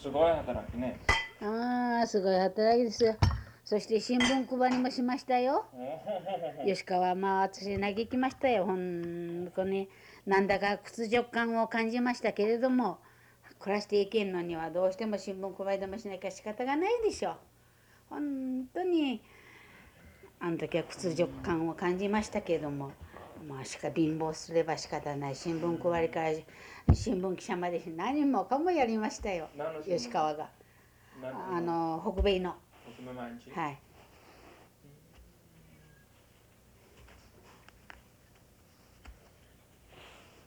すごい働きね。ああすごい働きですよ。そして新聞配りもしましたよ。吉川まあ私嘆きましたよ。ほんとに。なんだか屈辱感を感じましたけれども暮らしていけんのにはどうしても新聞配りでもしなきゃ仕方がないでしょう。本当にあの時は屈辱感を感じましたけれどもまあしか貧乏すれば仕方ない。新聞配りから新聞記者まで何もかもやりましたよ。吉川が。あの北米の。はい。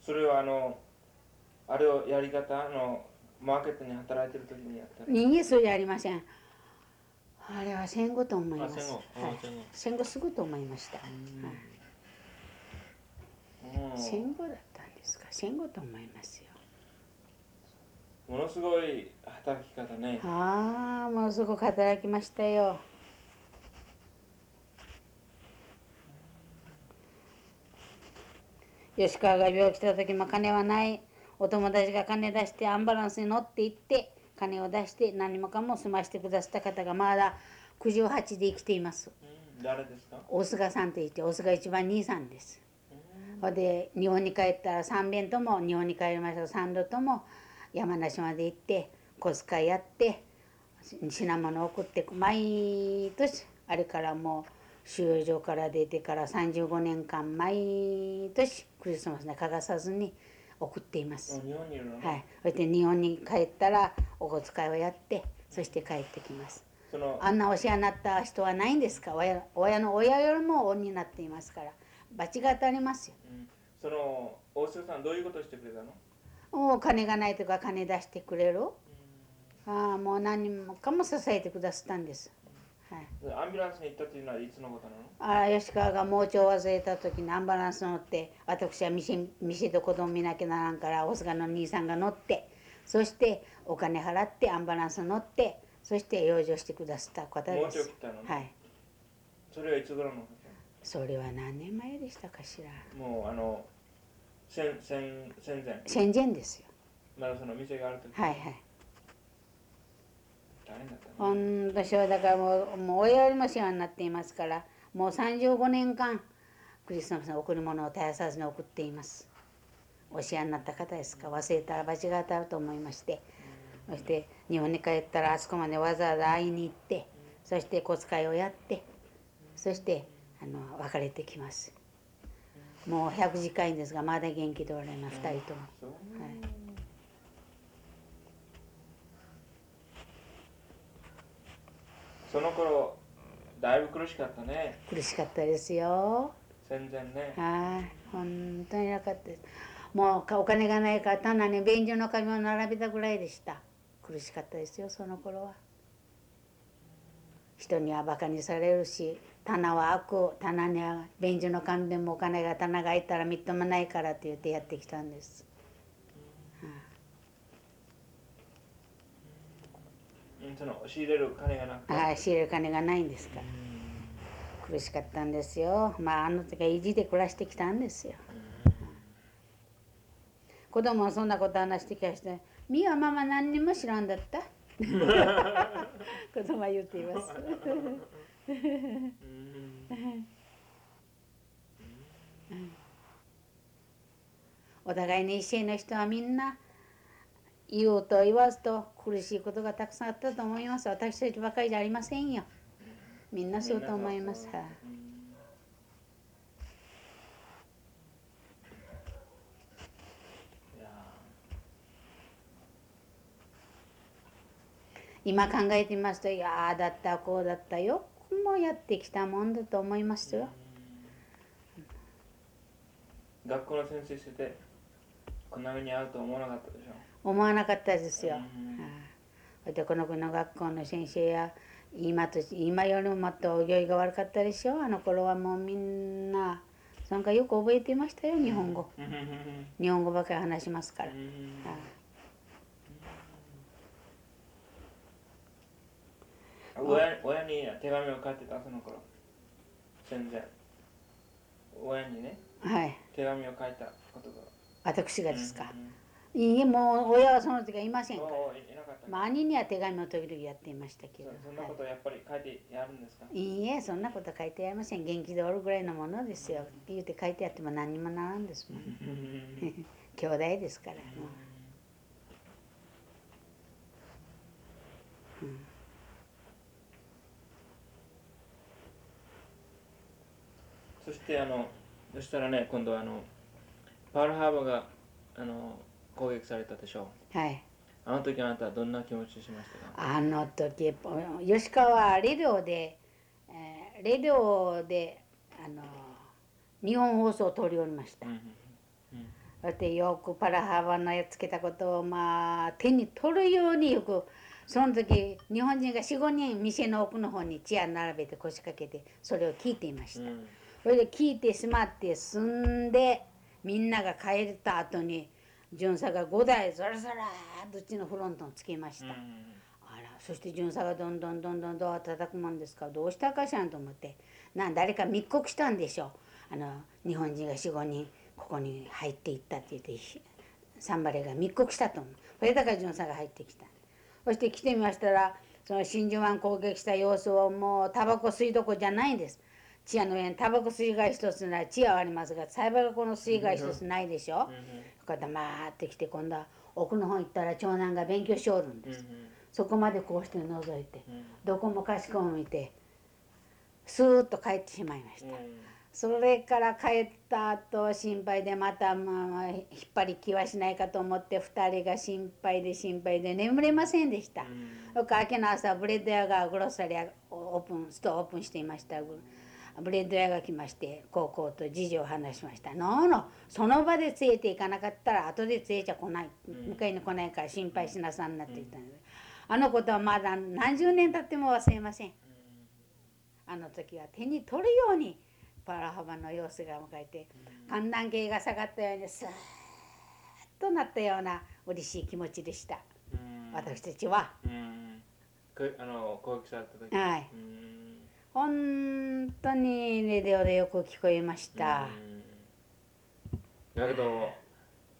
それはあの、あれをやり方、あの、マーケットに働いてる時にやったの？人間そうじゃありません。あれは戦後と思います。あ戦後。はい。あ戦後。すぐと思いました、はい。うん戦後だったんですか戦後と思いますよ。ものすごい働き方ね。ああものすごく働きましたよ。吉川が病気した時も金はない。お友達が金出してアンバランスに乗って行って金を出して何もかも済ましてくださった方がまだ98で生きています。うん誰ですか？大菅さんといって大菅一番兄さんですほんで日本に帰ったら3遍とも日本に帰りました3度とも山梨まで行って小遣いやって品物送って毎年あれからもう収容所から出てから35年間毎年クリスマスに欠かさずに送っています。日本にいるの？ね。はい、そして日本に帰ったらお小遣いをやってそして帰ってきます。そのあんなお世話になった人はないんですか？親親の親よりも恩になっていますから罰が当たりますよ。うん。その大城さんどういうことしてくれたの？お金がないとか金出してくれる。ああもう何もかも支えてくださったんです。はい、アンビュランスに行ったっていうのはいつのことなの？ああ吉川が盲腸を忘れた時にアンバランス乗って私は店店で子供見なきゃならんから大菅の兄さんが乗ってそしてお金払ってアンバランス乗ってそして養生してくださった方盲です。腸切ったの、はい。それはいつ頃の？こそれは何年前でしたかしら？ともうあの戦戦戦前。戦前ですよ。まだその店がある時。はいはい。大変だったね。ほんとしょだからもうもう親よりも世話になっていますからもう35年間クリスマスの贈り物を絶やさずに送っています。お世話になった方ですか？忘れたら罰が当たると思いまして。そして日本に帰ったらあそこまでわざわざ会いに行ってそして小遣いをやってそしてあの別れてきます。もう100時間ですがまだ元気でおられます2人とも、はい。その頃だいぶ苦しかったね。苦しかったですよ。戦前ね。はい、本当になかったです。もうかお金がないから棚に便所の紙を並べたぐらいでした。苦しかったですよ、その頃は。人にはバカにされるし、棚は悪、棚には便所の紙でもお金が棚が開いたらみっともないからって言ってやってきたんです。うんその仕入れる金がなくてはい、仕入れる金がないんですから。苦しかったんですよ。まああの時は意地で暮らしてきたんですよ。子供はそんなこと話してきまして「みはママ何にも知らんだった」子供は言っています。お互いに一世の人はみんな言おうと言わずと苦しいことがたくさんあったと思います。私たちばかりじゃありませんよ。みんなそうと思います。はいうんいや今考えてみますといやああだったこうだったよ。くもやってきたもんだと思いますよ。ー学校の先生しててこんな目に遭うと思わなかったでしょ。思わなかったですよ。うん。はいでこの国の学校の先生や今と今よりももっとお行儀が悪かったでしょ。あの頃はもうみんななんかよく覚えてましたよ日本語。日本語ばかり話しますから、うんうんはい親親に手紙を書いてたその頃。戦前親にねはい。手紙を書いたことが。私がですか、うんいいえもう親はその時はいませんから。まあ兄には手紙を時々やっていましたけど。そそんなことやっぱり書いてやるんですか、はい、いいえそんなこと書いてありません元気でおるぐらいのものですよ。って言って書いてあっても何にもならんですもん。兄弟ですからもう、うんそしてあのそしたらね今度はあのパールハーバーがあの攻撃されたでしょう。はい。あの時あなたはどんな気持ちしましたか？あの時吉川はレディオで、えーレディオであの日本放送を通りおりました。うん。うんそしてよくパラハーバーのやっつけたことをまあ手に取るようによくその時日本人が45人店の奥の方にチア並べて腰掛けてそれを聞いていました。うんそれで聞いてしまって済んでみんなが帰った後に巡査が5台ザラザラーっとうちのフロントにつけました。うん。あらそして巡査がどんどんどんどんドア叩くもんですか？らどうしたかしらんと思って。なん誰か密告したんでしょう。あの日本人が45人ここに入っていったって言ってひサンバレーが密告したと思う。それだから巡査が入ってきた。そして来てみましたらその真珠湾攻撃した様子をもうタバコ吸いどこじゃないんですチアの上にタバコ吸いが一つならチアはありますがサイバーがこの吸いが一つないでしょ、こうやってまーって来て今度は奥の方行ったら長男が勉強しおるんです、そこまでこうして覗いてどこもかしこも見てスーッと帰ってしまいました、それから帰った後心配でまたまあ引っ張り気はしないかと思って2人が心配で心配で眠れませんでした、よく明けの朝 bread 屋が grocery ア open store open していました bread 屋が来ましてこうこうと事情を話しました「 No no その場で連れて行かなかったら後で連れちゃ来ない。迎えに来ないから心配しなさんな」って言ったんです。あのことはまだ何十年経っても忘れません。あの時は手に取るようにパラハバの様子が迎えて寒暖計が下がったようにスーッとなったような嬉しい気持ちでした。私たちは。うん。くあの攻撃された時。はい。うん本当にレディオでよく聞こえました。うん。だけど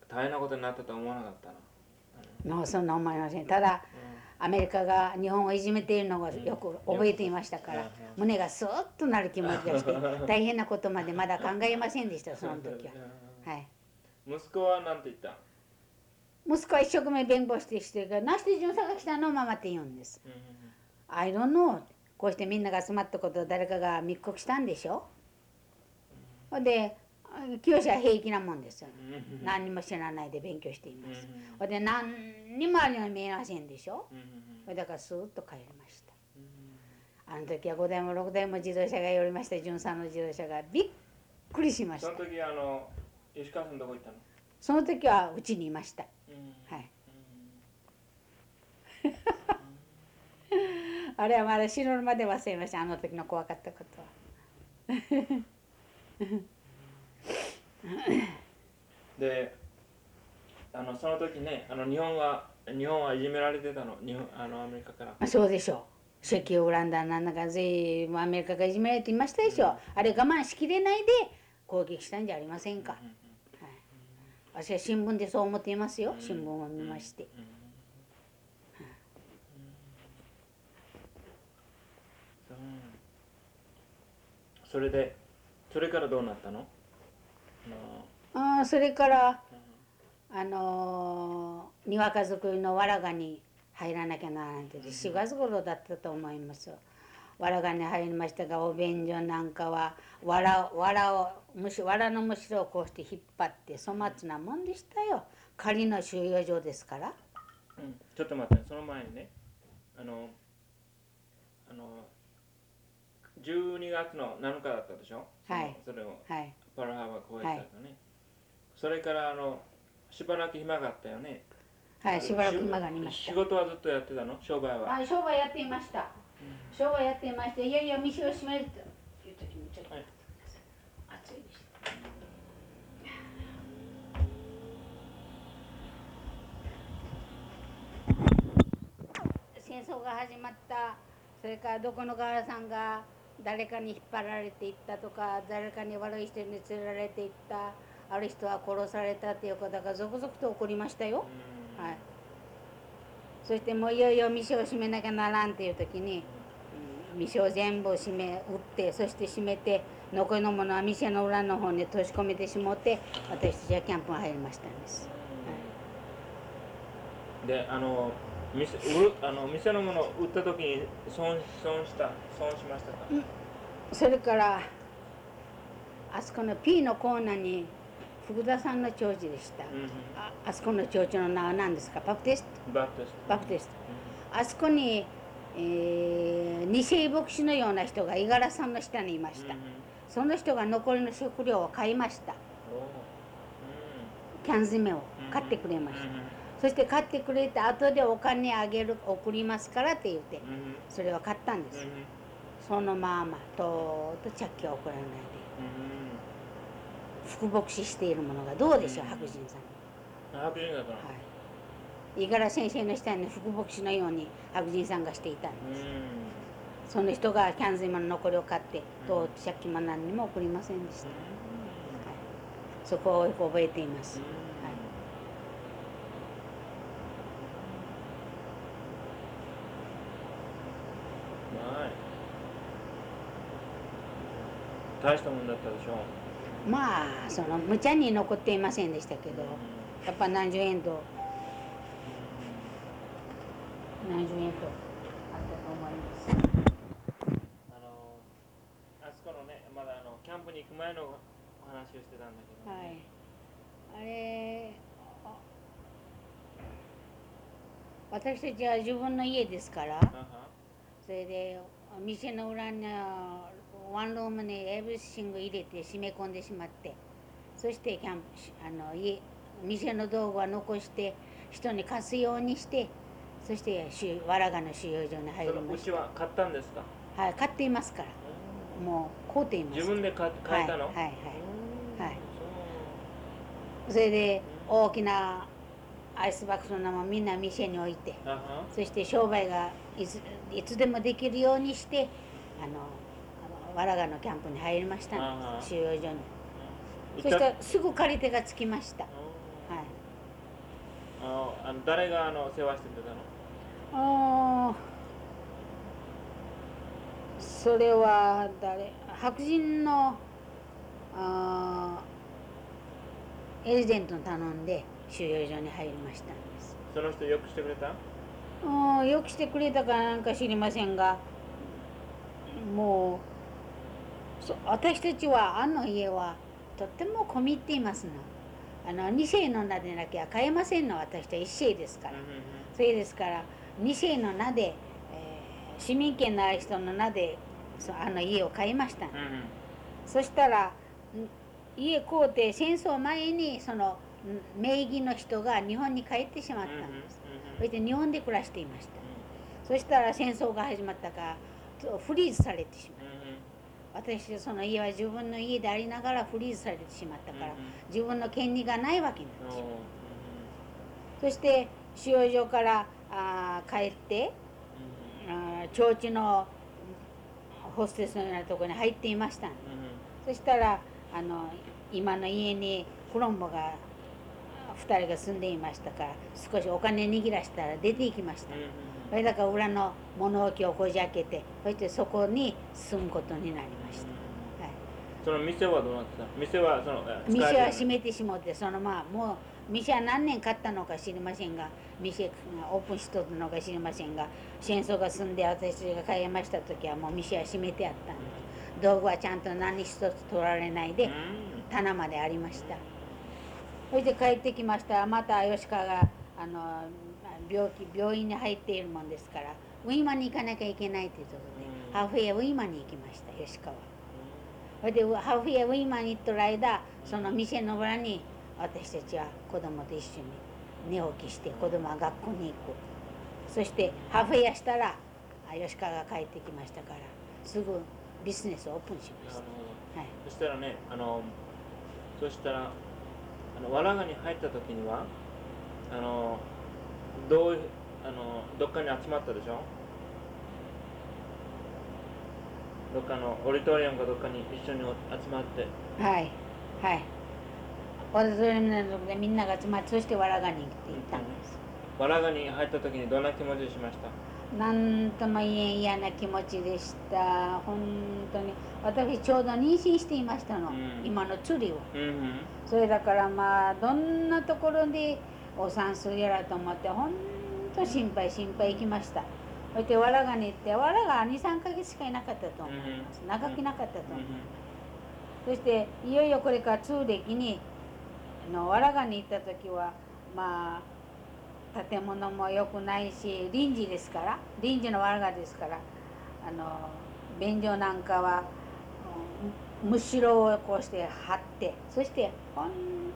大変なことになったとは思わなかったな、もうそんな思いません。ただアメリカが日本をいじめているのがよく覚えていましたから胸がスーッとなる気持ちがして大変なことまでまだ考えませんでしたその時は。はい。息子は何て言った、息子は一生懸命弁護してしてるから「なして巡査が来たのママ」って言うんです。うん。I don't know こうしてみんなが集まったことを誰かが密告したんでしょ？ほんで清は平気なもんですようん。何にも知らないで勉強していうん。ますほんで何にもあるように見えませんでしょ？だからスーッと帰りました。うん。あの時は5台も6台も自動車が寄りました巡査の自動車がびっくりしました。その時あの石川さんどこ行ったの、その時はうちにいました。うん。はいあれはまだ死ぬまで忘れましたあの時の怖かったことは。であのその時ねあの日本は日本はいじめられてたの？日本あのアメリカから。まあそうでしょう。石油オランダなんだか随分アメリカがいじめられていましたでしょ、あれ我慢しきれないで攻撃したんじゃありませんか、はい、私は新聞でそう思っていますよ新聞を見まして、そうそれでそれからどうなったの？あのああそれからあのー庭家作りのわらがに入らなきゃならないって4月頃だったと思いますわらがに入りましたがお便所なんかはわらわらをむしわらのむしろをこうして引っ張って粗末なもんでしたよ。仮の収容所ですから。うん。ちょっと待ってその前にねあのあの12月の7日だったでしょ？はい。それをはい。パラハバ公演したのね、それからあのしばらく暇があったよね。はいしばらく今がありまし仕事はずっとやってたの？商売は？たあ商売やっていました。商売やっていましていやいや店を閉めるという時にちょっとはい。暑いです戦争が始まった。それからどこの川さんが誰かに引っ張られていったとか誰かに悪い人に連れられていったある人は殺されたっていうことが続々と起こりましたよ。うんはい。そしてもういよいよ店を閉めなきゃならんっていう時に、うん店を全部閉め、売って、そして閉めて、残りのものは店の裏の方に閉じ込めてしもって、私たちはキャンプに入りましたんです。であの店売るあの店のものを売った時に損損した損しましたか、うん。それから、あそこの P のコーナーに福田さんの町地でした。うんああそこの町地の名は何ですか？バプテスト。うん、バプテスト。バプテスト。あそこに、えー、二世牧師のような人が五十嵐さんの下にいました。その人が残りの食料を買いました。おキャン詰めをうん買ってくれました。そして買ってくれて後でお金あげる送りますからって言ってうんそれを買ったんです。うんそのままとうと着記を送らないでうん福牧師しているものがどうでしょううん白人さんに。白人だから、はい。五十嵐先生の下に福牧師のように白人さんがしていたんです。うその人がキャンズイマの残りを買ってとうと借金も何にも送りませんでした。んそこをよく覚えています。うんはい大したもんだったでしょまあその無茶に残っていませんでしたけどやっぱ何十円と何十円とあったと思います。あのあそこのねまだあのキャンプに行く前のお話をしてたんだけど、はい。あれあ私たちは自分の家ですからそれで店の裏にあワンルームにエブリシング入れて閉め込んでしまってそしてキャンプしあの家店の道具は残して人に貸すようにしてそして収わらがの収容所に入りまし牛は買ったんですか？たはい買っていますから。もう買うています。自分で買買えたの、はいはいはい。うん。はい。それで大きなアイスバックスの名もみんな店に置いてそして商売がいついつでもできるようにしてあのわらがのキャンプに入りましたあは収容所に。行そしたらすぐ借り手がつきました。うん。はい。あのあの誰があの世話してくれたの？あー。それは誰？白人のあーエージェントに頼んで収容所に入りましたんです。その人よくしてくれた？うんよくしてくれたかなんか知りませんがもうそ私たちはあの家はとっても込み入っていますの。あの2世の名でなきゃ買えませんの。私と1世ですから。それですから2世の名で、えー市民権のある人の名でそあの家を買いました、うんうんうん。そしたらん家買うて戦争前にそのん名義の人が日本に帰ってしまったんです、そして日本で暮らしていました。そしたら戦争が始まったからとフリーズされてしまう私その家は自分の家でありながらフリーズされてしまったから自分の権利がないわけになってしまうそして収容所からあー帰ってあー町地のホステスのようなところに入っていました。そしたらあの今の家にコロンボが2人が住んでいましたから少しお金握らしたら出て行きましたそれだから裏の物置をこじ開けてそしてそこに住むことになりました、はい、その店はどうなってた？店はそのえ店は閉めてしもってそのまあもう店は何年買ったのか知りませんが店がオープンしとったのか知りませんが戦争が済んで私が帰りました時はもう店は閉めてあったんです。道具はちゃんと何一つ取られないでうん。棚までありました。そして帰ってきましたらまた吉川があの病気病院に入っているもんですからウィーマンに行かなきゃいけないということで、うん。ハーフウェイウィーマンに行きました吉川。それでハーフウェイウィーマンに行っとる間その店の裏に私たちは子供と一緒に寝起きして子供は学校に行くそしてハーフウェイしたらあ吉川が帰ってきましたからすぐビジネスをオープンしました、はい、そしたらねあのそしたらあのわらがに入った時にはどうあのどっかに集まったでしょ？どっかのオリトリアムかどっかに一緒に集まって。はいはい。私それのとこでみんなが集まってそしてわらがに行って行ったんです。わらがに入った時にどんな気持ちしました？なんとも言えん嫌な気持ちでした。本当に。私ちょうど妊娠していましたの、うん。今の釣りを。うんうん。それだからまあどんなところでお産するやらと思って本当心配心配行きました。そしてわらがに行ってわらが23ヶ月しかいなかったと思います。うん長くなかったとう。思いますん。そしていよいよこれから通歴にあのわらがに行った時はまあ建物も良くないし臨時ですから臨時のわらがですからあの便所なんかはうんむしろをこうして貼ってそしてほん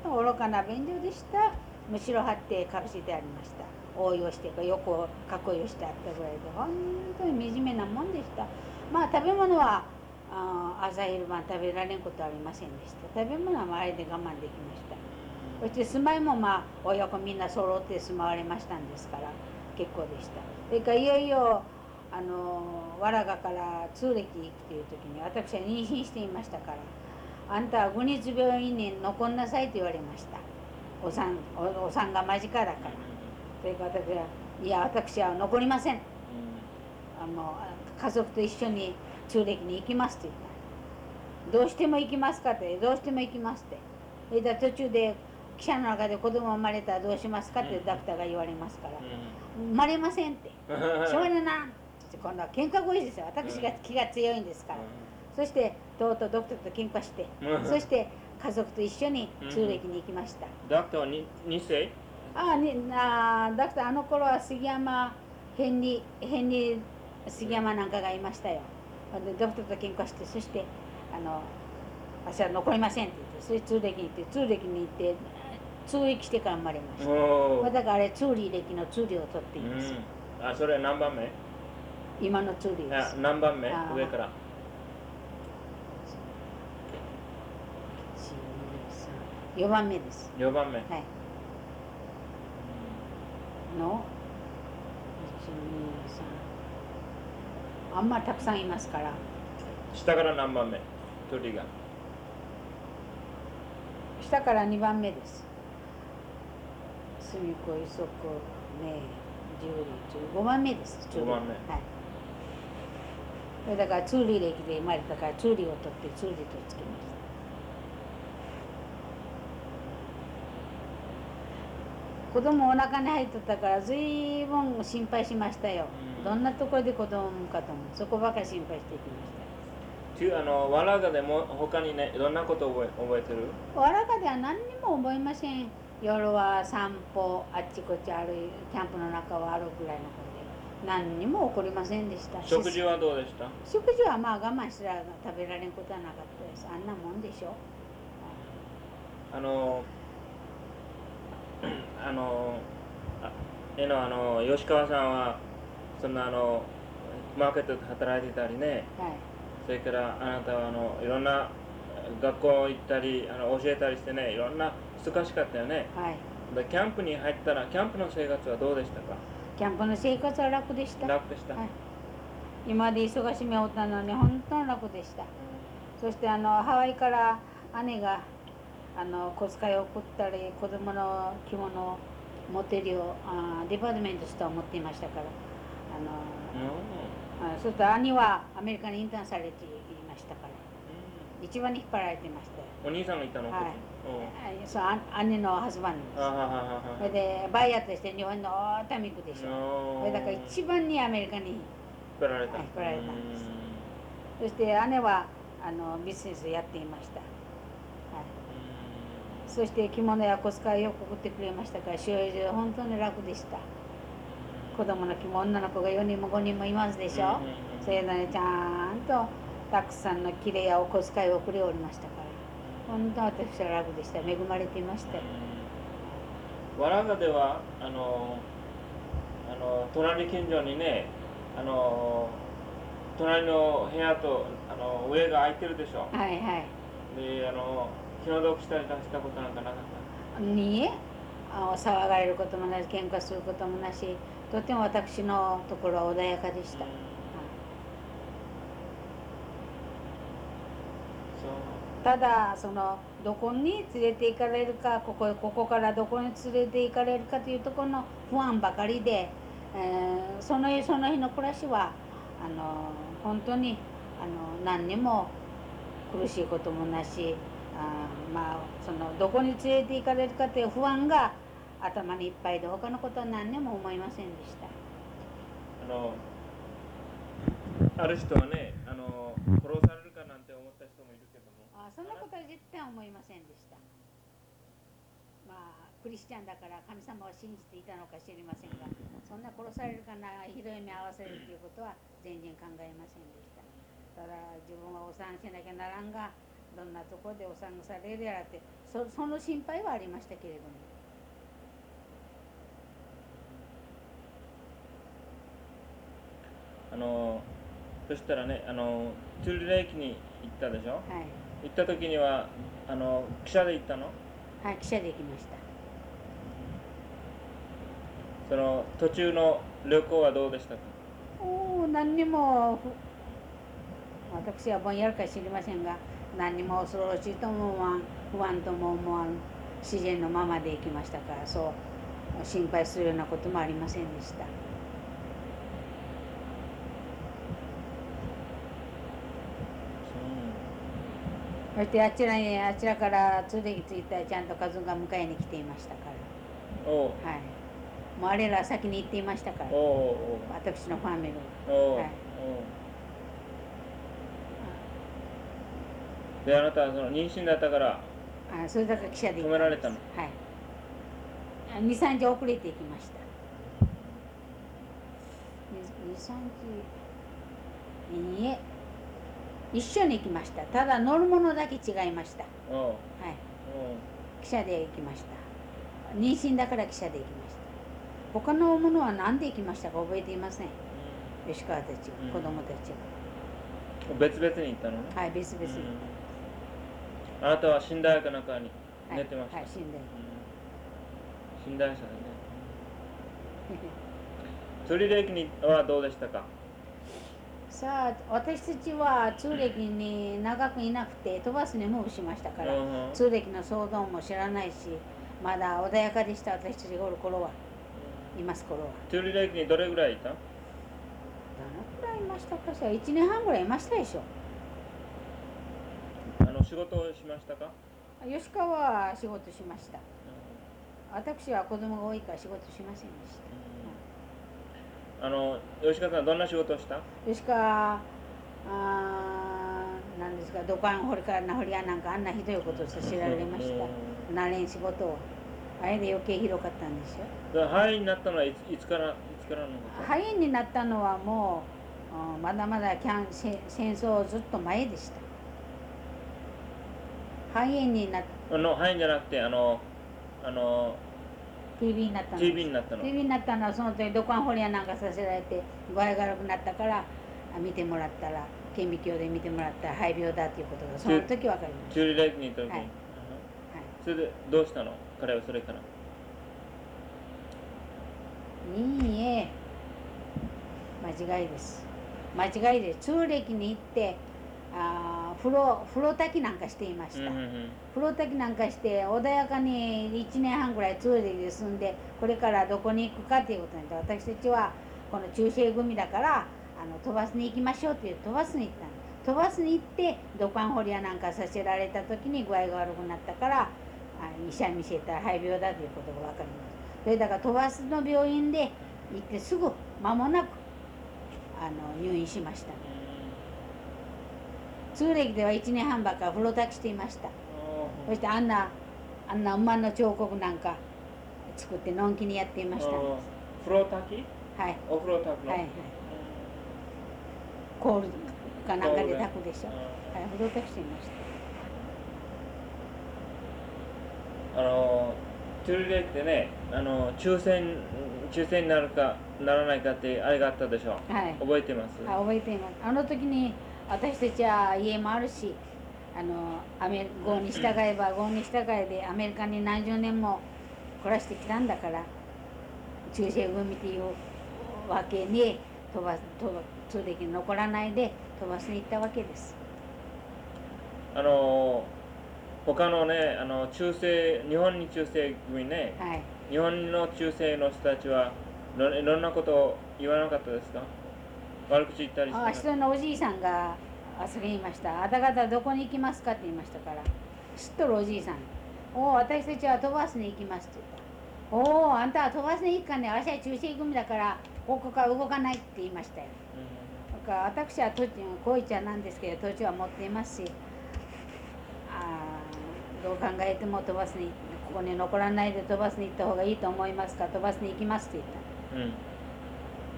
と愚かな便所でしたむしろ貼って隠してありました。応用してか横を囲いをしてあったぐらいで本当に惨めなもんでした。まあ食べ物はあ朝昼晩食べられんことはありませんでした。食べ物はあれで我慢できました。そして住まいもまあ親子みんな揃って住まわれましたんですから結構でした。それからいよいよあのわらがから通歴行くという時に私は妊娠していましたからあんたは国立病院に残んなさいと言われました。お産おお産が間近だから。それから私はいや私は残りません。あの家族と一緒に中暦に行きますって言った。どうしても行きますかって。どうしても行きますって。それで途中で記者の中で子供生まれたらどうしますかってダクターが言われますから。生まれませんって。しょうがないな。って今度は喧嘩声ですよ。私が気が強いんですから。そしてとうとうドクターと喧嘩して。そして家族と一緒に中暦に行きました。ダクターはに2世ああにあーだからあの頃は杉山変に変に杉山なんかがいましたよ。でドクターと喧嘩してそしてあの私は残りませんって言ってそれ通暦に行って通暦に行って通暦してから生まれました。おまあだからあれ通理歴の通理を取っています、あそれ何番目？今の通理であす何番目？上から4番目です。4番目。はい。の？123あんまたくさんいますから。下から何番目？鳥が。下から2番目です。隅子磯子ね十里5番目です。五番目。はい。だから通理歴で生まれたから通理を取って通理とつけました子供お腹に入ってたからずいぶん心配しましたよ、うん。どんなところで子供を産むかと思う。そこばかり心配していきました。あのわらがでも他にねどんなこと覚え覚えてる？わらかでは何にも覚えません。夜は散歩あっちこっち歩いキャンプの中を歩くぐらいのことで。何にも起こりませんでした。食事はどうでした？食事はまあ我慢したら食べられんことはなかったです。あんなもんでしょ。あのあのあえのあの吉川さんはそんなあのマーケットで働いてたりね。はい。それからあなたはあのいろんな学校行ったりあの教えたりしてねいろんな難しかったよね。はい。でキャンプに入ったらキャンプの生活はどうでしたか？キャンプの生活は楽でした。楽でした、はい。今まで忙しめおったのに本当に楽でした。そしてあのハワイから姉があの小遣いを送ったり子供の着物を持てるようあデパートメントストアを持っていましたから。あのうん。あそうすると兄はアメリカにインターンされていましたから。一番に引っ張られていましたよお兄さんがいたの、はい。そうあ兄のハズバンドそれでバイヤーとして日本の大民区でしょそれだから一番にアメリカに引っ張られた。はい引っ張られたんですうんそして姉はあのビジネスをやっていました、はい、そして着物や小遣いを送ってくれましたから収容所は本当に楽でした。子供の着物女の子が4人も5人もいますでしょ、それなりにちゃんとたくさんのきれいやお小遣いを送りおりましたから。本当私は楽でした。恵まれていましたよ。わらがではあのあの隣近所にねあの隣の部屋とあの上が空いてるでしょ。はいはい。であの気の毒したりなんかしたことなんかなかったに騒がれることもなし喧嘩することもなしとても私のところは穏やかでした、うん。ただそのどこに連れて行かれるかここここからどこに連れて行かれるかというところの不安ばかりで、えー、その日その日の暮らしはあの本当にあの何にも苦しいこともなしあまあそのどこに連れて行かれるかという不安が頭にいっぱいで他のことは何にも思いませんでした。あのある人はねあの殺されるかなんて思った人もいるけども。あそんなことは絶対思いませんでした。まあクリスチャンだから神様を信じていたのか知りませんがそんな殺されるかなひどい目合わせるということは全然考えませんでした。ただ自分はお産しなきゃならんがどんなところでお産されるやらってそその心配はありましたけれども。あのそしたらねあのトゥルレイキに行ったでしょ？はい。行った時にはあの汽車で行ったの？はい記者で行きました。その途中の旅行はどうでしたか？おお何にもふ私はぼんやりか知りませんが何にも恐ろしいとも思わん不安とも思わん自然のままで行きましたからそう心配するようなこともありませんでした。そしてあちらにあちらから通歴ついたらちゃんとカズンが迎えに来ていましたから。はい。もうあれら先に行っていましたから。私のファミリー。はいであなたはその妊娠だったからあそれだから記者で止められたの？はい。23日遅れて行きました。23日いいえ一緒に行きました。ただ乗るものだけ違いました。はい。おう汽車で行きました。妊娠だから汽車で行きました。他のものは何で行きましたか覚えていません。吉川たちうん。子供たちうん別々に行ったのね？がはい別々に、うんあなたは寝台かなんかにはい。寝てました、はい死んで。うん。寝台車でね。釣り歴にはどうでしたか？さあ私たちは通歴に長くいなくて飛ばすにムーブしましたから、うん通歴の騒動も知らないしまだ穏やかでした私たちがおる頃は。います頃は。釣り歴にどれぐらいいた？どのくらいいましたかしら？1年半ぐらいいましたでしょ仕事をしましたか？吉川は仕事しました。私は子供が多いから仕事しませんでした。あの吉川さんどんな仕事をした？吉川あーなんですか土管掘りから名掘りやなんかあんなひどいことをさせられました。うん。慣れん仕事を。あれで余計ひどかったんですよ。肺炎になったのはいついつからいつからのこと？肺炎になったのはもううんまだまだキャン戦戦争ずっと前でした肺炎になっあの肺炎じゃなくてあのあの TB になったの。TB になったの。TB になったの。はその時土管掘りやなんかさせられて具合が悪くなったからあ見てもらったら顕微鏡で見てもらったら肺病だということがその時分かりまし釣り歴に行った時。に、はい。はい。それでどうしたの？彼はそれから。いいえ。間違いです。間違いです通歴に行ってあー風呂風呂炊きなんかしていました、うんうんうん。風呂炊きなんかして穏やかに1年半ぐらい通歴で住んでこれからどこに行くかということになって私たちはこの中世組だからあの飛ばすに行きましょうっていう飛ばすに行ったの飛ばすに行って土管掘りやなんかさせられた時に具合が悪くなったからあ医者見せたら肺病だということが分かりますそれだから飛ばすの病院で行ってすぐ間もなくあの入院しました通歴では1年半ばっか風呂炊きしていました。そしてあんなあんな馬の彫刻なんか作ってのんきにやっていました。はい風呂炊き？はい。お風呂炊くの、はいコールかなんかで炊くでしょ。うんはい風呂炊きしていましあのトゥルレってねあの抽選抽選になるかならないかってあれがあったでしょ。たはい。覚えてます？あ覚えています。あの時に私たちは家もあるしあのアメリ号に従えば号に従えでアメリカに何十年も暮らしてきたんだから中世組っていうわけに飛ばす飛ば通歴に残らないで飛ばしに行ったわけです。あの他のねあの中世日本に中世組ねはい。日本の中世の人たちはろいろんなことを言わなかったですか？悪口言ったりあ人のおじいさんがあそれ言いました「あたかたどこに行きますか?」って言いましたから。知っとるおじいさん「おお私たちは飛ばすに行きます」って言った「おおあんたは飛ばすに行くかね。私は中世組だからここから動かない」って言いましたよ。だから私は土地こいちゃなんですけど土地は持っていますし。あーどう考えても飛ばすにここに残らないで飛ばすに行った方がいいと思いますか。飛ばすに行きますって言った。うんうん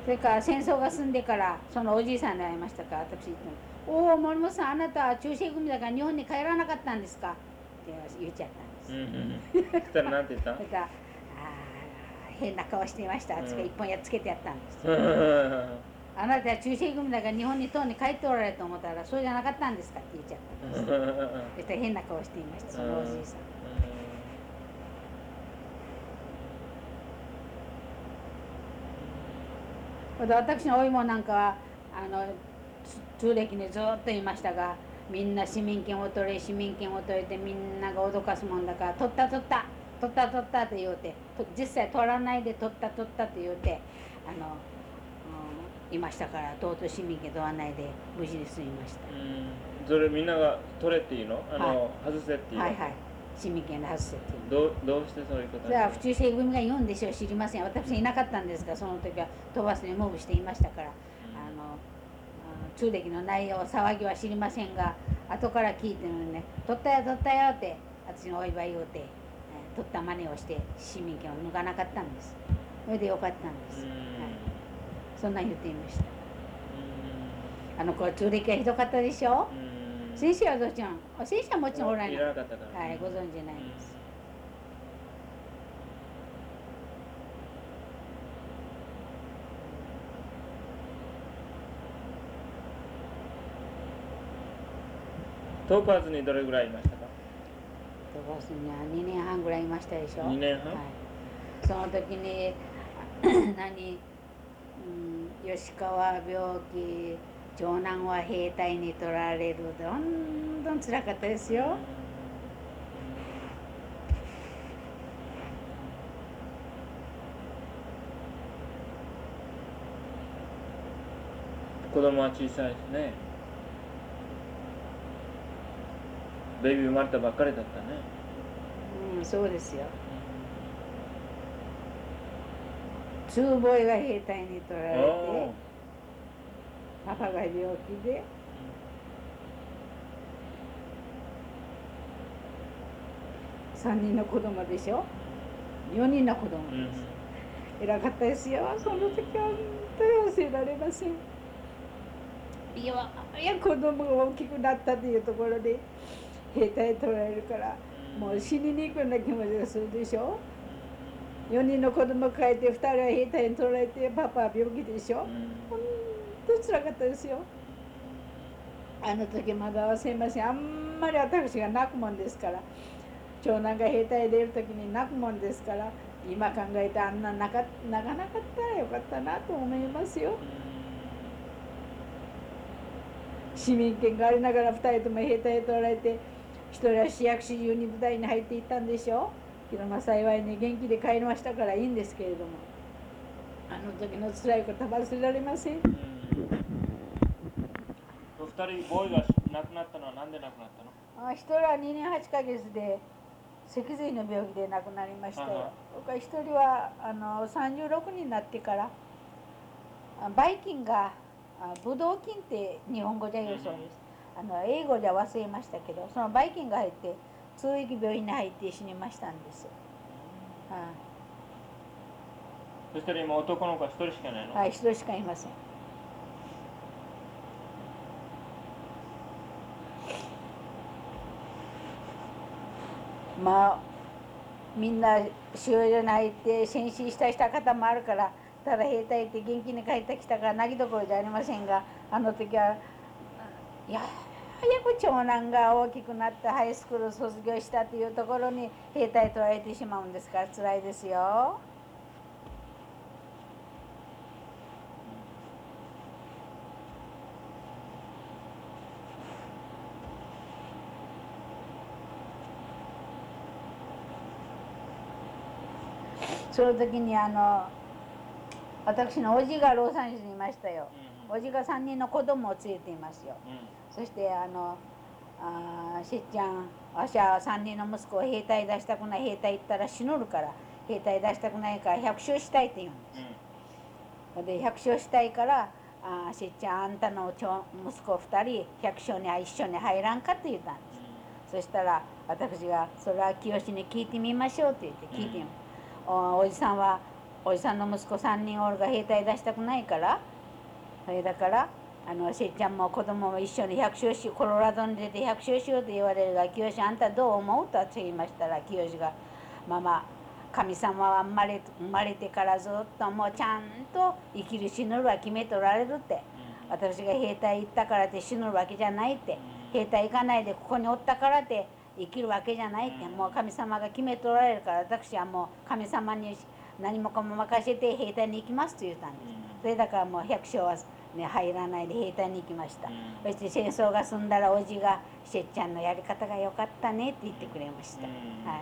それから戦争が済んでからそのおじいさんに会いましたか？ら私言ったのおお森本さんあなたは中世組だから日本に帰らなかったんですか?」って言っちゃったんです、うん。うん。そしたらなん。て言ったか「変な顔していました」つって一本やっつけてやったん。です、うん。あなたは中世組だから日本に党に帰っておられると思ったらそうじゃなかったん。ですかって言っちゃったん。ですそしたら変な顔していましたそのおじいさんこれで私のおいもなんかはあのつ通歴にずっと言いましたがみんな市民権を取れ市民権を取れてみんなが脅かすもんだから取った取った取った取ったって言うてと実際取らないで取った取ったって言うてあの、うん、いましたからとうとう市民権取らないで無事に済みました。うん。それみんなが取れっていうの？あの、外せっていうの、はいはい市民権で外せっていうどうどうしてそういうこと？それは府中生組が言うんでしょ？う知りません。私いなかったんですがその時は飛ばすにムーブしていましたから。あのあの通歴の内容騒ぎは知りませんが後から聞いてるのにね「取ったよ取ったよ」って私のお祝い言うて、えー取った真似をして市民権を抜かなかったんです。それでよかったんです、うん。はい、そんなん言っていました。あの子は通歴はひどかったでしょ？うん先生はどうちゃんあ先生はもちろんおらないはいご存知ないです。トーパーズにどれぐらいいましたか？飛ばすには2年半ぐらいいましたでしょ。2年半、はい、その時に 何、うん、吉川病気長男は兵隊に取られる。どんどん辛かったですよ。子供は小さいですね。ベイビー生まれたばっかりだったね、うんそうですよ。ツーボーイが兵隊に取られおてパパが病気で。3人の子供でしょ？4人の子供ーうん。です、偉かったですよ。その時は本当に忘れられません。いやいや子供が大きくなったというところで兵隊取られるからもう死にに行くような気持ちがするでしょ？4人の子供抱えて2人は兵隊に取られてパパは病気でしょ？うん。本当つらかったですよ。あの時まだ忘れませんあんまり私が泣くもんですから。長男が兵隊出る時に泣くもんですから。今考えてあんな泣か泣かなかったらよかったなと思いますよ。市民権がありながら2人とも兵隊に取られて1人は市役所中に部隊に入っていったんでしょけどまあ幸いに元気で帰りましたからいいんですけれども。あの時の辛いことは忘れられません。二人ボーイが亡くなったのはなんで亡くなったの？あ一人は2年8ヶ月で脊髄の病気で亡くなりましたよ。一人はあの36になってからあバイキンがあブドウ菌って日本語じゃ言うそうです。あの英語じゃ忘れましたけどそのバイキンが入って通域病院に入って死にましたんです。はそしたら今男の子は一人しかないの、い、はい、一人しかいません。まあみんな収容に入って戦死したした方もあるからただ兵隊って元気に帰ってきたから泣きどころじゃありませんがあの時はいや早く長男が大きくなってハイスクール卒業したというところに兵隊取られてしまうんですから辛いですよ。その時にあの私のおじがローサンゼルスにいましたよ。うん。おじが3人の子供を連れていますよ。うん。そしてあのあーしっちゃんわしは3人の息子を兵隊出したくない兵隊行ったら死ぬるから兵隊出したくないから百姓したいって言うんです。うん。で百姓したいからあーしっちゃんあんたの長息子2人百姓には一緒に入らんかって言ったんです。そしたら私が「それは清に聞いてみましょう」って言って聞いてみ、おおじさんはおじさんの息子3人おるが兵隊出したくないから。それだからあのせっちゃんも子供も一緒に百姓しコロラドに出て百姓しようと言われるが清あんたどう思うと言いましたら清が「ママ神様は生まれ生まれてからずっともうちゃんと生きる死ぬるは決めとられる」って。私が兵隊行ったからって死ぬるわけじゃないって。兵隊行かないでここにおったからって生きるわけじゃないってもう神様が決めとられるから私はもう神様に何もかも任せて兵隊に行きますと言ったんです。それだからもう百姓は、ね、入らないで兵隊に行きました。そして戦争が済んだらおじが「せっちゃんのやり方が良かったね」って言ってくれました、はい、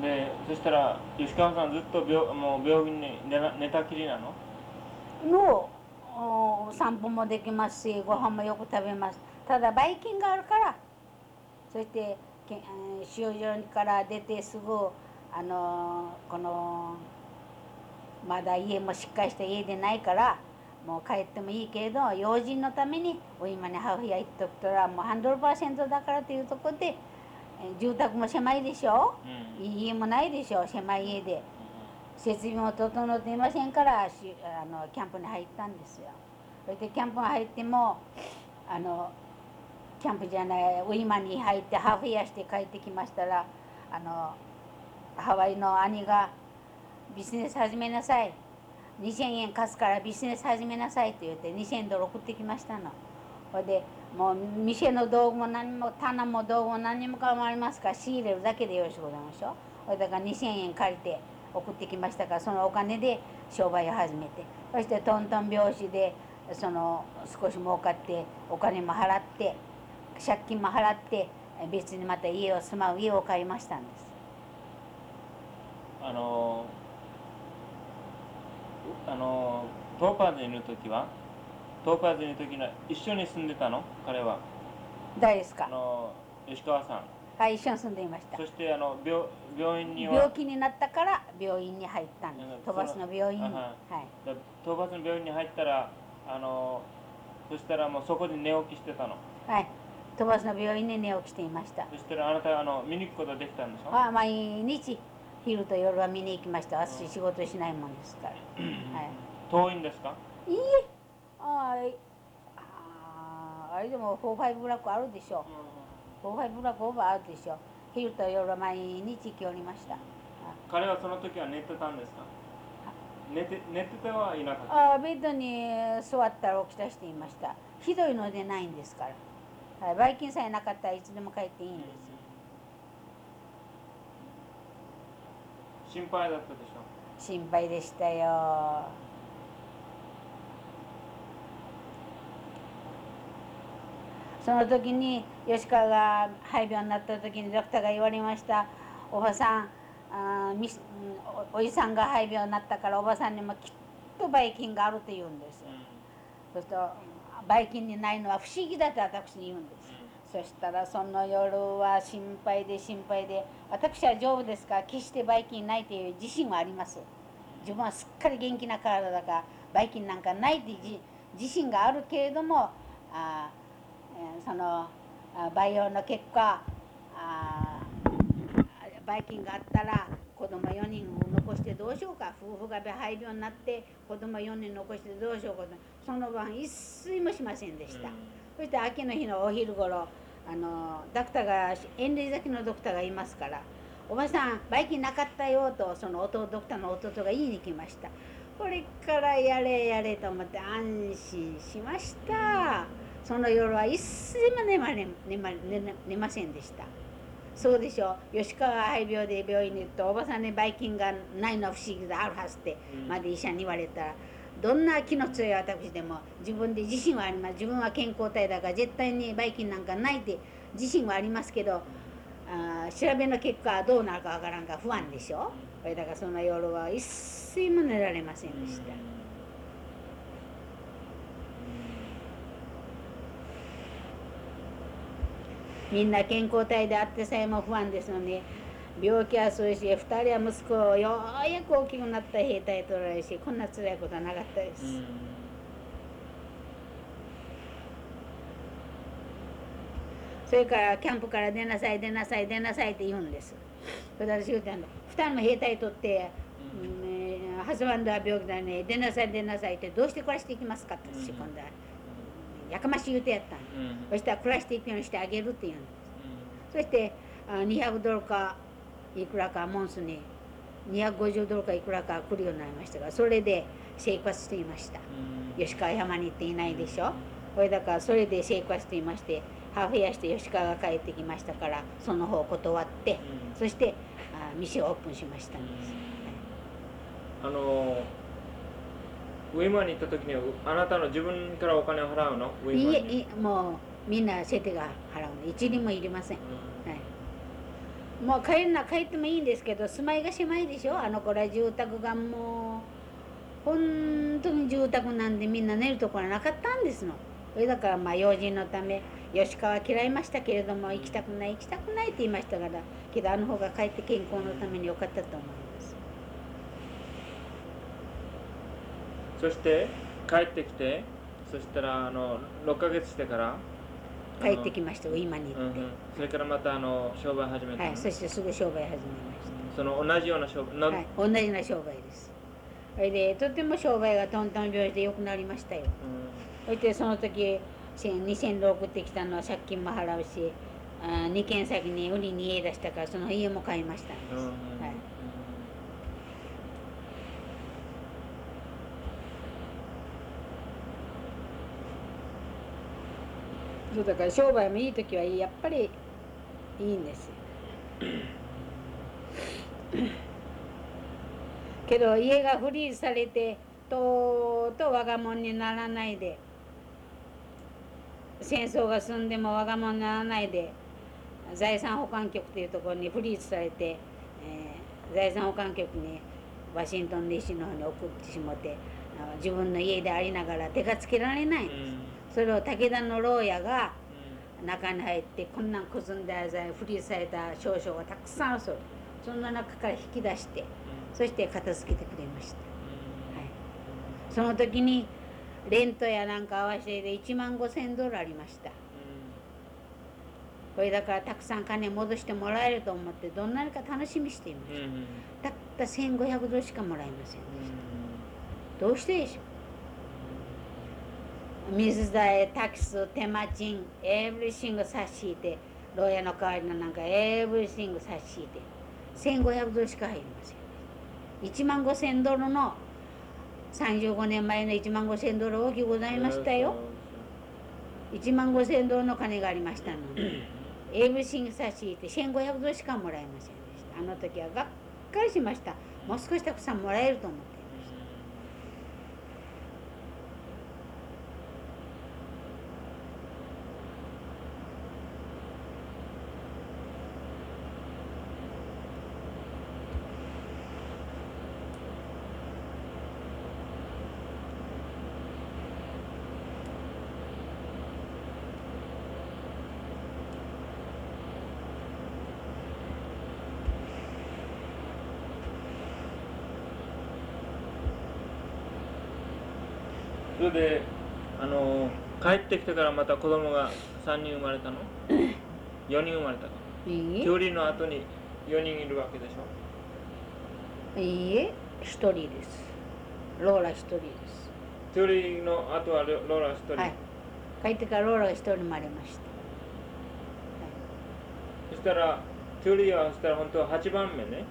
でそしたら吉川さんずっと病もう病院に寝な寝たきりなの？のお散歩もできますしご飯もよく食べます。ただばい菌があるからそしてけえー収容所から出てすぐあのーこのまだ家もしっかりした家でないからもう帰ってもいいけれど用心のためにお今にハーフ屋行っとくとらもう100%だからというところで住宅も狭いでしょ？うん。いい家もないでしょ？狭い家で。設備も整っていませんからしあのキャンプに入ったんですよ。それでキャンプに入ってもあのキャンプじゃないウイマに入ってハーフイヤーして帰ってきましたらあのハワイの兄が「ビジネス始めなさい。2000円貸すからビジネス始めなさい」って言って2000ドル送ってきましたの。それでもう店の道具も何も棚も道具も何もかもありますから仕入れるだけでよろしくございましょう。だから2000円借りて送ってきましたからそのお金で商売を始めて。そしてトントン拍子でその少し儲かってお金も払って借金も払って別にまた家を住まう家を買いましたんです。あのあのトーパーズにいる時はトーパーズにいる時には一緒に住んでたの？彼は。あ誰ですか？の吉川さん。はい一緒に住んでいました。そしてあの病病院には。病気になったから病院に入ったんでうんす飛ばしの病院に。あはは。いだ討伐の病院に入ったらあのそしたらもうそこで寝起きしてたの。はい。飛ばしの病院に寝起きしていました。そしたらあなたあの見に行くことができたんでしょ？あ毎日昼と夜は見に行きました。私仕事しないもんですから。はい。遠いんですか？いいえあーあーあれでも45ブラックあるでしょ。45ブラックオーバーあるでしょ。昼と夜は毎日来ておりました。彼はその時は寝てたんですか？寝て寝ててはいなかった。あーベッドに座ったら起きたしていました。ひどいのでないんですから、はい、ばい菌さえなかったらいつでも帰っていいんです心配だったでしょ。心配でしたよその時に吉川が肺病になった時にドクターが言われました「おばさんあーみおおじさんが肺病になったからおばさんにもきっとばい菌がある」って言うんですそうするとばい菌にないのは不思議だと私に言うんです。そしたらその夜は心配で心配で私は丈夫ですか？ら決してばい菌ないという自信はあります。自分はすっかり元気な体だからばい菌なんかないって自自信があるけれどもあーえーそのあ培養の結果あーばい菌があったら子供4人を残してどうしようか。夫婦が肺病になって子供4人残してどうしようかと。その晩一睡もしませんでした、そして秋の日のお昼頃あのドクターが遠慮先のドクターがいますから「おばさんバイキンなかったよ」とその弟ドクターの弟が言いに来ました。これからやれやれと思って安心しましたその夜は一睡も寝まれ寝ま寝寝ませんでした。そうでしょ吉川肺病で病院に行くとおばさんにばい菌がないのは不思議であるはずって、うん。まで医者に言われたらどんな気の強い私でも自分で自信はあります。自分は健康体だから絶対にばい菌なんかないって自信はありますけどあー調べの結果はどうなるかわからんから不安でしょ。だからその夜は一睡も寝られませんでした、みんな健康体であってさえも不安ですのに病気はそうし2人は息子をようやく大きくなった兵隊取られるしこんな辛いことはなかったです、うん。それからキャンプから出なさい出なさい出なさいって言うんです。私言ったんだ2人も兵隊取って、うん。えーハズバンドは病気だね。出なさい出なさいってどうして暮らしていきますかって私うん今度はやかましい言うてやったんだうん。そしたら暮らしていくようにしてあげるって言うんです。そしてあ200ドルかいくらかモンスに250ドルかいくらか来るようになりましたがそれで生活していました。うん。吉川山に行っていないでしょ？これだからそれで生活していましてハーフウェアして吉川が帰ってきましたからその方を断ってうん。そしてあ店をオープンしましたんです、あのウィマに行った時にあなたの自分からお金を払うの？ウィいいえマにいいもうみんなセテが払うの。一人もいりません。うん。はい、もう帰るな帰ってもいいんですけど住まいが狭いでしょ？あの頃は住宅がもう本当に住宅なんでみんな寝るところなかったんですの。それだからまあ用心のため吉川は嫌いましたけれども行きたくない行きたくないって言いましたからけどあの方が帰って健康のために良かったと思いますそして帰ってきてそしたらあの6ヶ月してから帰ってきました今に行って、うんうん。それからまたあの商売始めたの、はいそしてすぐ商売始めましその同じような商売はい、同じような商売です。それでとても商売がトントン拍子で良くなりましたよ。そしてその時2000ドル送ってきたのは借金も払うしあ2軒先に売りに家出したからその家も買いました。んです、はい、そうだから商売もいい時はやっぱりいいんですよ。けど家がフリーズされてとうとう我が物にならないで戦争が進んでも我が物にならないで財産保管局というところにフリーズされて、えー財産保管局にワシントン DC の方に送ってしもて自分の家でありながら手がつけられない。ん。です、それを武田の牢屋が中に入ってこんなんくずんであるフリーズされた少々がたくさんある。そうその中から引き出してそして片付けてくれました、はい、その時にレントやなんか合わせてで1万5千ドルありました。これだからたくさん金戻してもらえると思ってどんなにか楽しみにしていました。たった1500ドルしかもらえませんでした。どうしてでしょう？水代タキス手間賃エブリシング差し引いて牢屋の代わりのなんかエブリシング差し引いて1500ドルしか入りません。1万5000ドルの35年前の1万5000ドル大きくございましたよ。1万5000ドルの金がありましたのに エブリシング差し引いて1500ドルしかもらえませんでした。あの時はがっかりしました。もう少したくさんもらえると思ってそれであの帰ってきてからまた子供が3人生まれたの？4人生まれたかいい？距離の後に4人いるわけでしょ？いいえ一人です。ローラ一人です。距離の後はロローラ1人、はい。帰ってからローラが一人生まれました。そしたら距離はそしたら本当は8番目ね。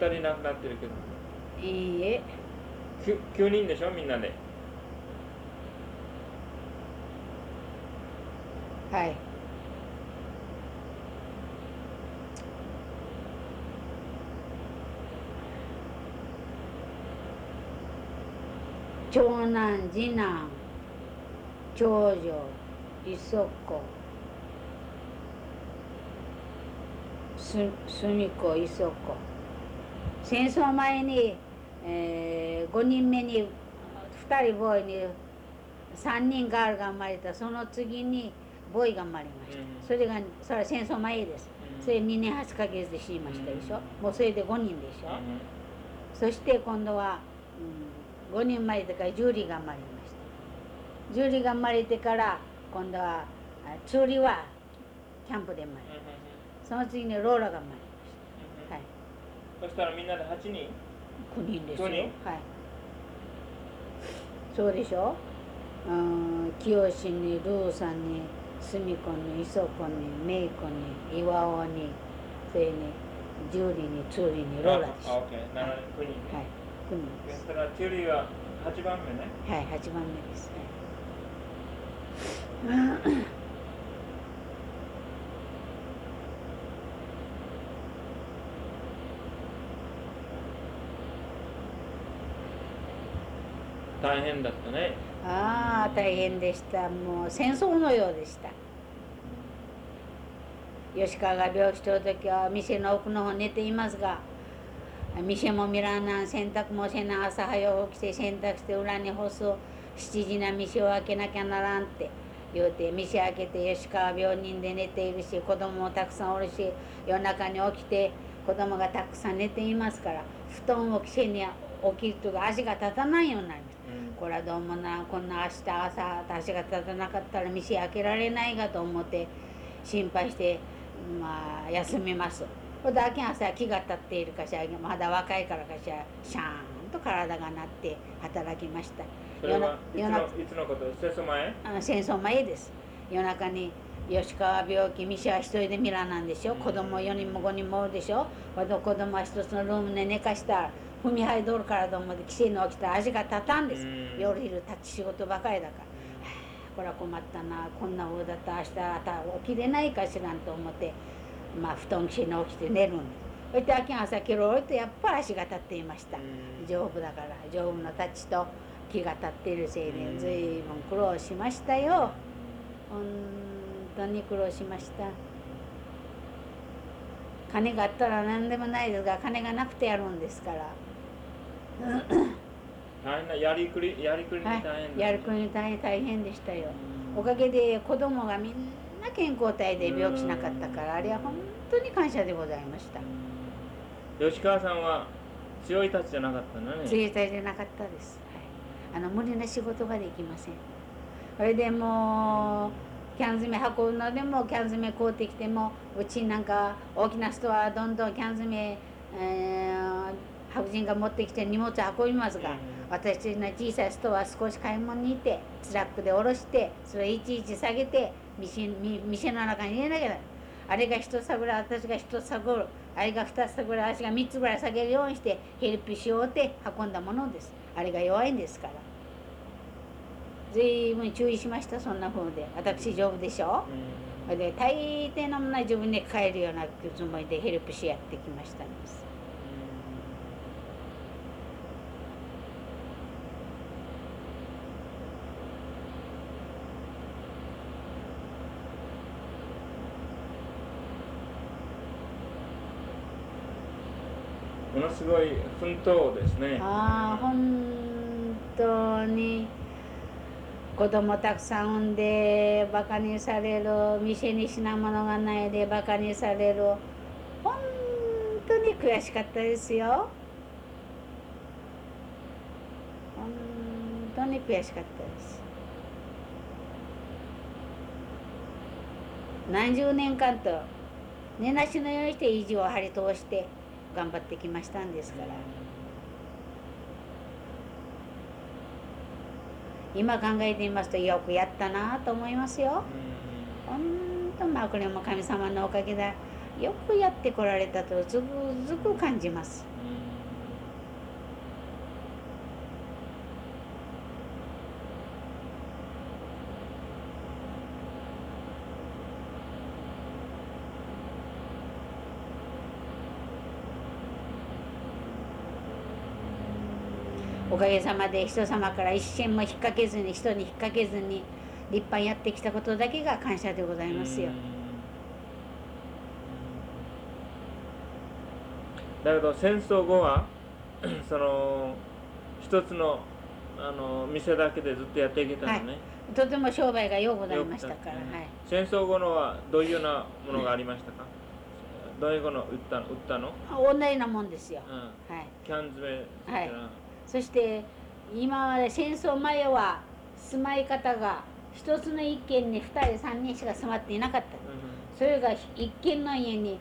2人亡くなってるけど。いいえ。9, 9人でしょ？みんなではい。長男次男長女いそこ。すみこいそこ。戦争前に、えー、5人目に2人ボーイに3人ガールが生まれた。その次にボーイが生ました、それがそれは戦争前です、それ2年8ヶ月で死にましたでしょ、もうそれで5人でしょ、そして今度は、うん、5人生まれてからジュリーが生ました。ジュリーが生まれてから今度はツーリーはキャンプで生まれその次にローラが生まれました、はい、そしたらみんなで8人 ?9 人ですよ。はい。そうでしょ。うん清にルーさんにすみこに磯子にめいこに岩尾にそれにジュリーにツーリーにローラです。あ、オッケー、7人、9人はい、9人。ですそしたらチュリーは8番目ね。はい、8番目です、はい。大変だったねああ大変でした。もう戦争のようでした。吉川が病気してる時は店の奥の方寝ていますが店も見らんなん洗濯もせな朝早起きて洗濯して裏に干す7時な店を開けなきゃならんって言うて店開けて吉川病人で寝ているし子供もたくさんおるし夜中に起きて子供がたくさん寝ていますから布団を着せに起きるとか足が立たないようになります。これはどうもなこんな明日朝私が立たなかったら店開けられないがと思って心配してまあ休みます。ほだけ朝気が立っているかしらまだ若いからかしらシャーンと体がなって働きました。それはいつのいつのこと？戦争前あ戦争前です。夜中に吉川病気店は一人でミラなんでしょ、うん、子供4人も5人もおるでしょ。子供は一つのルームで寝かした踏み入どるからと思って規制の起きた味が立たんです、夜昼立ち仕事ばかりだから、これは困ったな。こんな風だった明日起きれないかしらんと思って。まあ布団着に起きて寝るんですそして秋朝キロロとやっぱり足が立っていました。丈夫だから丈夫の立ちと気が立っているせいで随分苦労しましたよ。本当に苦労しました。金があったら何でもないですが金がなくてやるんですから大変なやりくりやりくり大変、はい、やりくり大変大変でしたよ。おかげで子供がみんな健康体で病気しなかったからあれは本当に感謝でございました。吉川さんは強いたちじゃなかったのね。強いたちじゃなかったです、はい、あの無理な仕事ができません。それでもうキャン詰め運ぶのでもキャン詰め買うてきてもうちなんか大きな人はどんどんキャン詰め、えー白人が持ってきて荷物運びますが、私の小さい人は少し買い物に行ってトラックで下ろしてそれいちいち下げて店店の中に入れなきゃなあれが一つぐらい私が一つぐらいあれが二つぐらい私が三つぐらい下げるようにしてヘルプしようって運んだものです。あれが弱いんですから。随分注意しましたそんなふうで。私丈夫でしょ、うん、で大抵のものは自分で帰るようなつもりでヘルプしやってきましたんですものすごい奮闘ですね。ああ本当に子供たくさん産んでバカにされる店に品物がないでバカにされる。本当に悔しかったですよ。本当に悔しかったです。何十年間と根なしのようにして意地を張り通して。頑張ってきましたんですから。今考えてみますとよくやったなと思いますよ。本当まあこれも神様のおかげでよくやってこられたとつくづく感じます。おかげさまで人様から一銭も引っ掛けずに人に引っ掛けずに立派にやってきたことだけが感謝でございますよ。だけど。戦争後は その一つのあの店だけでずっとやっていけたのね、とても商売がようございましたから、よくはい。戦争後のはどういうようなものがありましたか、どういうもの売ったの？売ったの、同じなもんですよ。うん、はい。 can 詰めは。いそして今まで戦争前は住まい方が一つの一軒に2人3人しか住まっていなかった。それが一軒の家に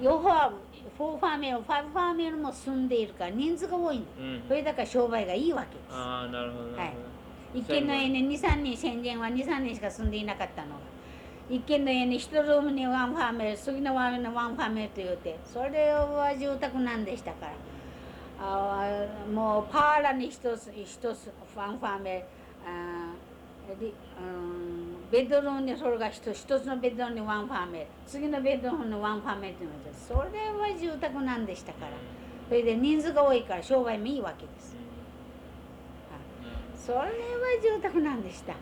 4 fa family、five family も住んでいるから人数が多いそれだから商売がいいわけです。ああなるほどはい一軒の家に2、3人、戦前は2、3人しか住んでいなかったのが。一軒の家に1 room に one family、次の one の one family と言うて、それは住宅なんでしたから。あーもう parlor に一つ、一つ、 family、あーでうんベッドルームにそれが一つ一つのベッドルームに one family、次のベッドルームに one family と言うて、それは住宅なんでしたから。それで人数が多いから商売もいいわけです。それは住宅なんでした。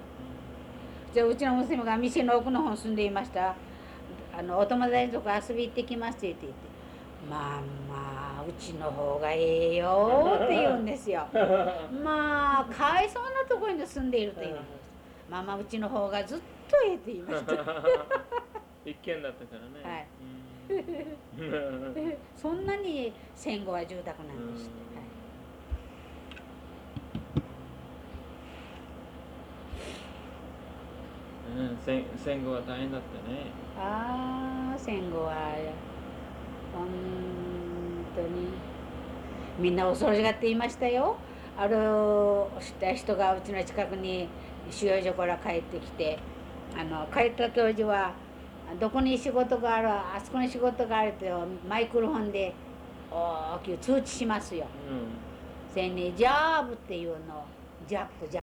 じゃあうちの娘が店の奥の方に住んでいました。あのお友達とか遊び行ってきますって言ってまあまあうちの方がええよって言うんですよ。まあかわいそうなところに住んでいると言うんです。まあまあうちの方がずっとええって言いました。一軒だったからね、はいうん そんなに戦後は住宅なんでした。はいうん、戦戦後は大変だったねああ戦後は本当に。みんな恐ろしがっていましたよ。ある知った人がうちの近くに収容所から帰ってきてあの帰った当時はどこに仕事があるあそこに仕事があるとマイクロフォンで大きく通知しますよ。うん。それにジャーブっていうのをジャップジャップ